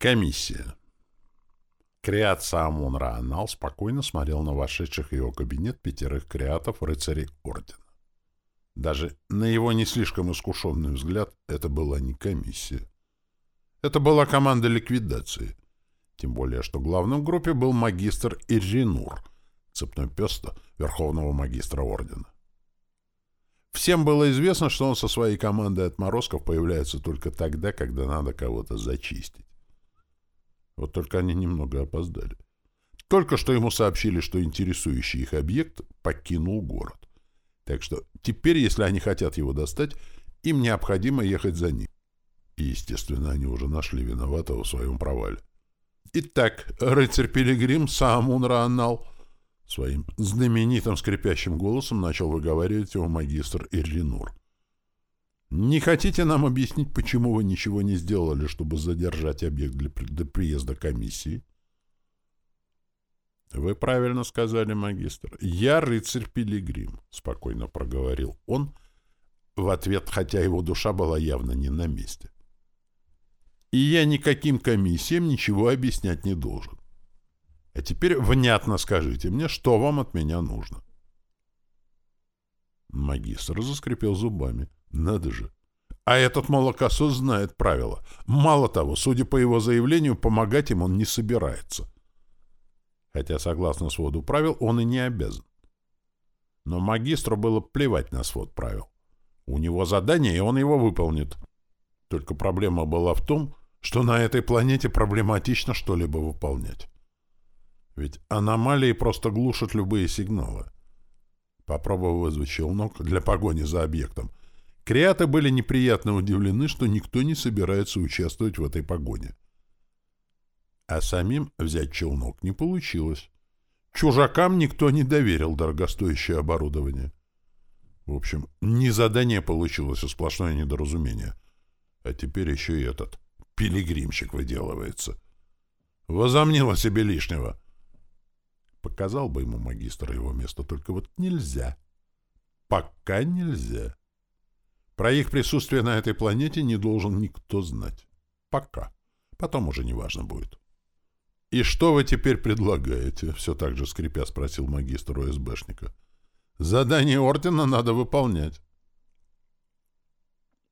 Комиссия. Креат Саамун Раанал спокойно смотрел на вошедших в его кабинет пятерых креатов рыцарей Ордена. Даже на его не слишком искушенный взгляд это была не комиссия. Это была команда ликвидации. Тем более, что главным в группе был магистр Иринур, цепной пес верховного магистра Ордена. Всем было известно, что он со своей командой отморозков появляется только тогда, когда надо кого-то зачистить. Вот только они немного опоздали. Только что ему сообщили, что интересующий их объект покинул город. Так что теперь, если они хотят его достать, им необходимо ехать за ним. И, естественно, они уже нашли виноватого в своем провале. Итак, рыцарь Пилигрим Саамун Раанал своим знаменитым скрипящим голосом начал выговаривать его магистр Ирлинур. Не хотите нам объяснить, почему вы ничего не сделали, чтобы задержать объект для, для приезда комиссии? Вы правильно сказали, магистр. Я рыцарь Пилигрим, спокойно проговорил он, в ответ, хотя его душа была явно не на месте. И я никаким комиссиям ничего объяснять не должен. А теперь внятно скажите мне, что вам от меня нужно. Магистр заскрипел зубами. Надо же. А этот молокосос знает правила. Мало того, судя по его заявлению, помогать им он не собирается. Хотя, согласно своду правил, он и не обязан. Но магистру было плевать на свод правил. У него задание, и он его выполнит. Только проблема была в том, что на этой планете проблематично что-либо выполнять. Ведь аномалии просто глушат любые сигналы. Попробовал вызвать челнок для погони за объектом. Креаты были неприятно удивлены, что никто не собирается участвовать в этой погоне. А самим взять челнок не получилось. Чужакам никто не доверил дорогостоящее оборудование. В общем, не задание получилось, а сплошное недоразумение. А теперь еще и этот пилигримщик выделывается. Возомнил о себе лишнего. Показал бы ему магистр его место, только вот нельзя. Пока нельзя. Про их присутствие на этой планете не должен никто знать. Пока. Потом уже не важно будет. «И что вы теперь предлагаете?» — все так же скрипя спросил магистр ОСБшника. «Задание ордена надо выполнять».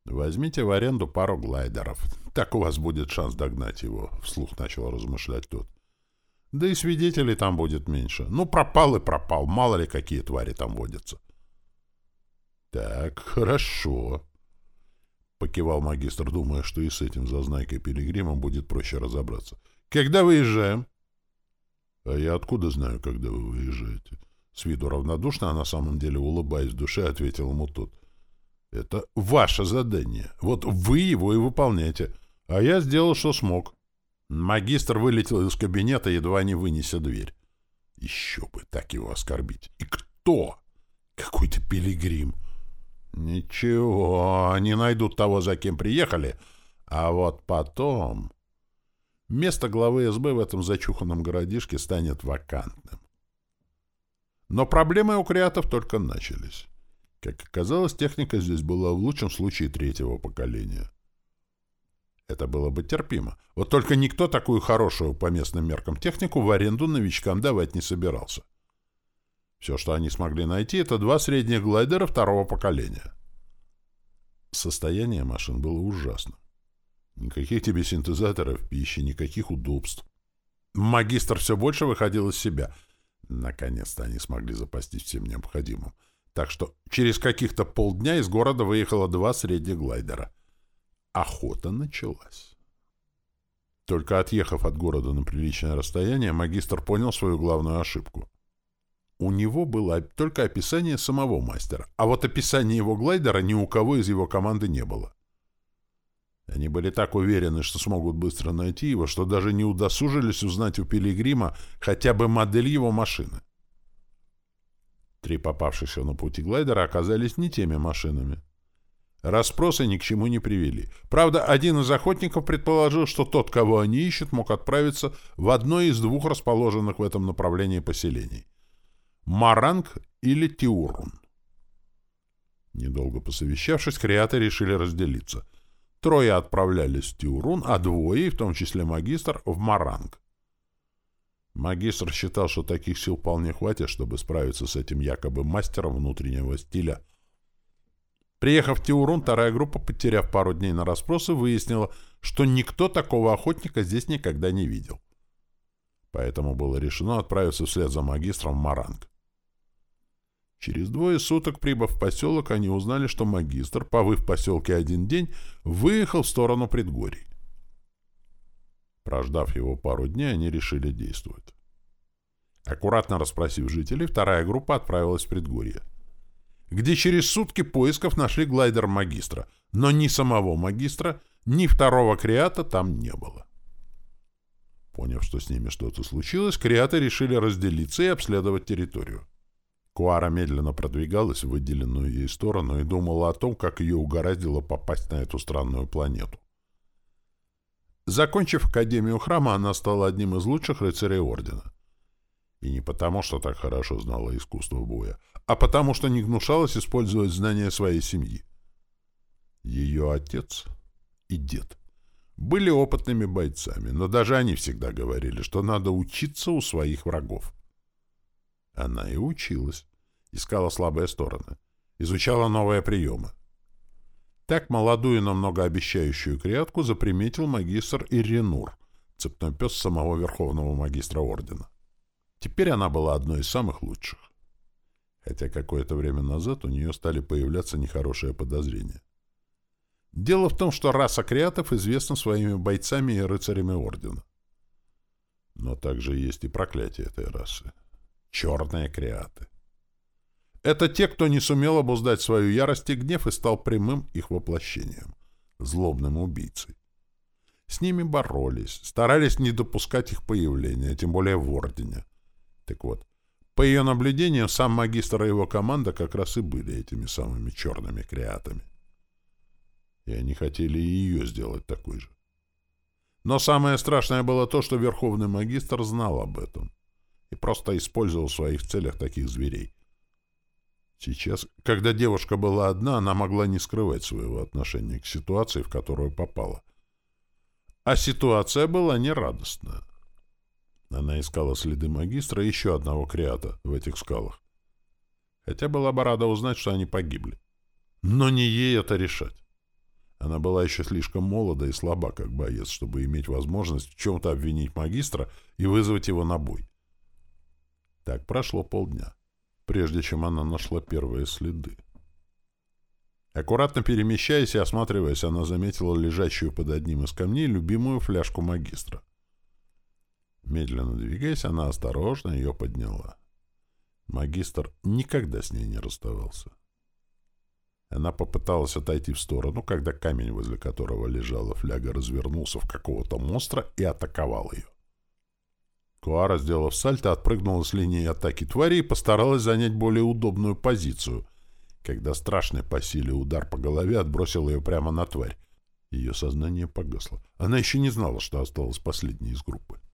«Возьмите в аренду пару глайдеров. Так у вас будет шанс догнать его», — вслух начал размышлять тот. Да и свидетелей там будет меньше. Ну, пропал и пропал. Мало ли, какие твари там водятся. Так, хорошо. Покивал магистр, думая, что и с этим зазнайкой Пилигримом будет проще разобраться. Когда выезжаем? А я откуда знаю, когда вы выезжаете? С виду равнодушно, а на самом деле, улыбаясь в душе, ответил ему тот. Это ваше задание. Вот вы его и выполняете. А я сделал, что смог. Магистр вылетел из кабинета, едва не вынеся дверь. Еще бы так его оскорбить. И кто? Какой-то пилигрим. Ничего, они найдут того, за кем приехали. А вот потом... Место главы СБ в этом зачуханном городишке станет вакантным. Но проблемы у креатов только начались. Как оказалось, техника здесь была в лучшем случае третьего поколения. Это было бы терпимо. Вот только никто такую хорошую по местным меркам технику в аренду новичкам давать не собирался. Все, что они смогли найти, это два средних глайдера второго поколения. Состояние машин было ужасным. Никаких тебе синтезаторов пищи, никаких удобств. Магистр все больше выходил из себя. Наконец-то они смогли запастись всем необходимым. Так что через каких-то полдня из города выехало два средних глайдера — Охота началась. Только отъехав от города на приличное расстояние, магистр понял свою главную ошибку. У него было только описание самого мастера, а вот описания его глайдера ни у кого из его команды не было. Они были так уверены, что смогут быстро найти его, что даже не удосужились узнать у Пилигрима хотя бы модель его машины. Три попавшихся на пути глайдера оказались не теми машинами. Расспросы ни к чему не привели. Правда, один из охотников предположил, что тот, кого они ищут, мог отправиться в одно из двух расположенных в этом направлении поселений. Маранг или Тиурун. Недолго посовещавшись, креаты решили разделиться. Трое отправлялись в Тиурун, а двое, в том числе магистр, в Маранг. Магистр считал, что таких сил вполне хватит, чтобы справиться с этим якобы мастером внутреннего стиля. Приехав в Тиурун, вторая группа, потеряв пару дней на расспросы, выяснила, что никто такого охотника здесь никогда не видел. Поэтому было решено отправиться вслед за магистром в Маранг. Через двое суток, прибыв в поселок, они узнали, что магистр, повыв в поселке один день, выехал в сторону предгорий. Прождав его пару дней, они решили действовать. Аккуратно расспросив жителей, вторая группа отправилась в предгорье, где через сутки поисков нашли глайдер магистра, но ни самого магистра, ни второго креата там не было. Поняв, что с ними что-то случилось, креаты решили разделиться и обследовать территорию. Куара медленно продвигалась в выделенную ей сторону и думала о том, как ее угораздило попасть на эту странную планету. Закончив Академию Храма, она стала одним из лучших рыцарей Ордена. И не потому, что так хорошо знала искусство боя, а потому, что не гнушалась использовать знания своей семьи. Ее отец и дед были опытными бойцами, но даже они всегда говорили, что надо учиться у своих врагов. Она и училась, искала слабые стороны, изучала новые приемы. Так молодую, но многообещающую креатку заприметил магистр Иринур, цепной пес самого верховного магистра ордена. Теперь она была одной из самых лучших. Хотя какое-то время назад у нее стали появляться нехорошие подозрения. Дело в том, что раса креатов известна своими бойцами и рыцарями ордена. Но также есть и проклятие этой расы — черные креаты. Это те, кто не сумел обуздать свою ярость и гнев и стал прямым их воплощением, злобным убийцей. С ними боролись, старались не допускать их появления, тем более в Ордене. Так вот, по ее наблюдению, сам магистр и его команда как раз и были этими самыми черными креатами. И они хотели и ее сделать такой же. Но самое страшное было то, что Верховный Магистр знал об этом и просто использовал в своих целях таких зверей. Сейчас, когда девушка была одна, она могла не скрывать своего отношения к ситуации, в которую попала. А ситуация была нерадостная. Она искала следы магистра и еще одного креата в этих скалах. Хотя была бы рада узнать, что они погибли. Но не ей это решать. Она была еще слишком молода и слаба, как боец, чтобы иметь возможность в чем-то обвинить магистра и вызвать его на бой. Так прошло полдня, прежде чем она нашла первые следы. Аккуратно перемещаясь и осматриваясь, она заметила лежащую под одним из камней любимую фляжку магистра. Медленно двигаясь, она осторожно ее подняла. Магистр никогда с ней не расставался. Она попыталась отойти в сторону, когда камень, возле которого лежала фляга, развернулся в какого-то монстра и атаковал ее. Куара, сделав сальто, отпрыгнула с линии атаки твари и постаралась занять более удобную позицию, когда страшный по силе удар по голове отбросил ее прямо на тварь. Ее сознание погасло. Она еще не знала, что осталась последней из группы.